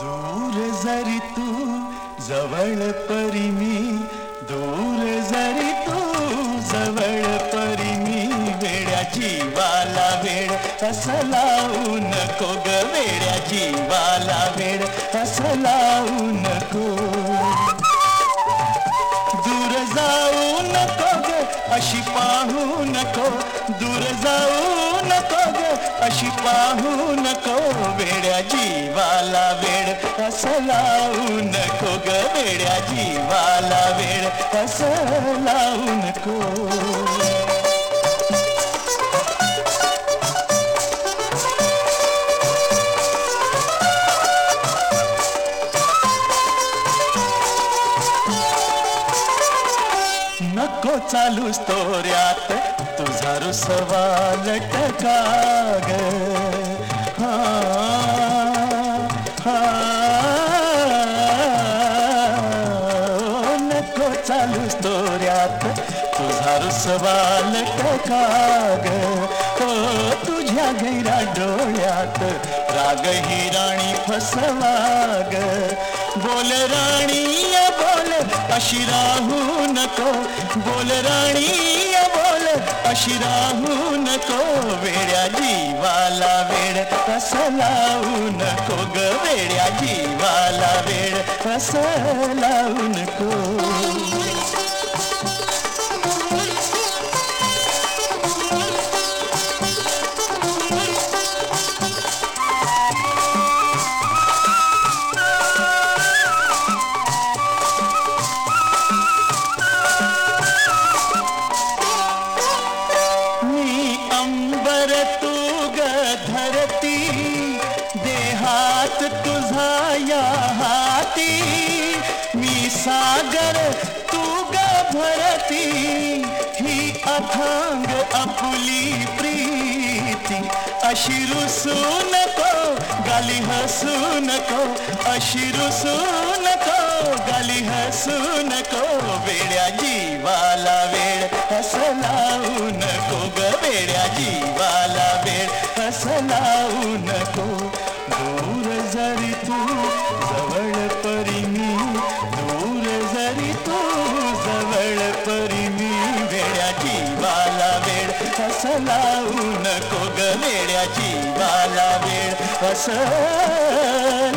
दूर जरी तू जवळ परी मी. दूर जरी तू जवळ परी मी. वेड्या जीवाला वेळ असं लावू नको ग वेड्या जीवाला वेळ असं लावू नको. दूर जाऊ नको ग अशी पाहू नको. दूर जाऊ नको ग अशी पाहू नको. वेड्या जीवाला वेळ लावू नको ग वेड्या जीवाला वेळ कसं लावू नको नको चालूस तोऱ्यात तुझा रुसवा लटका ग. चालूस तोऱ्यात तुझा रुसवा लटका ग हो तुझ्या गैरा डोळ्यात, राग ही राणी फसवाग। बोल राणी बोल, अशी राहू नको। बोल राणी बोल, अशी राहू नको। वेड्या जीवाला वेळ लावू नको ग। वेड्या जीवाला वेळ लावू नको। तू धरती देहात तुझा या हाती मी सागर, तू ग भरती ही अथांग अपुली प्रीती। अशिरु सुन को गाली हसून को अशिरु सुन को गाली हसून तरी तू जवळ परी मी वेड्या जीवाला वेळ असं लावू नको ग वेड्या जीवाला वेळ असं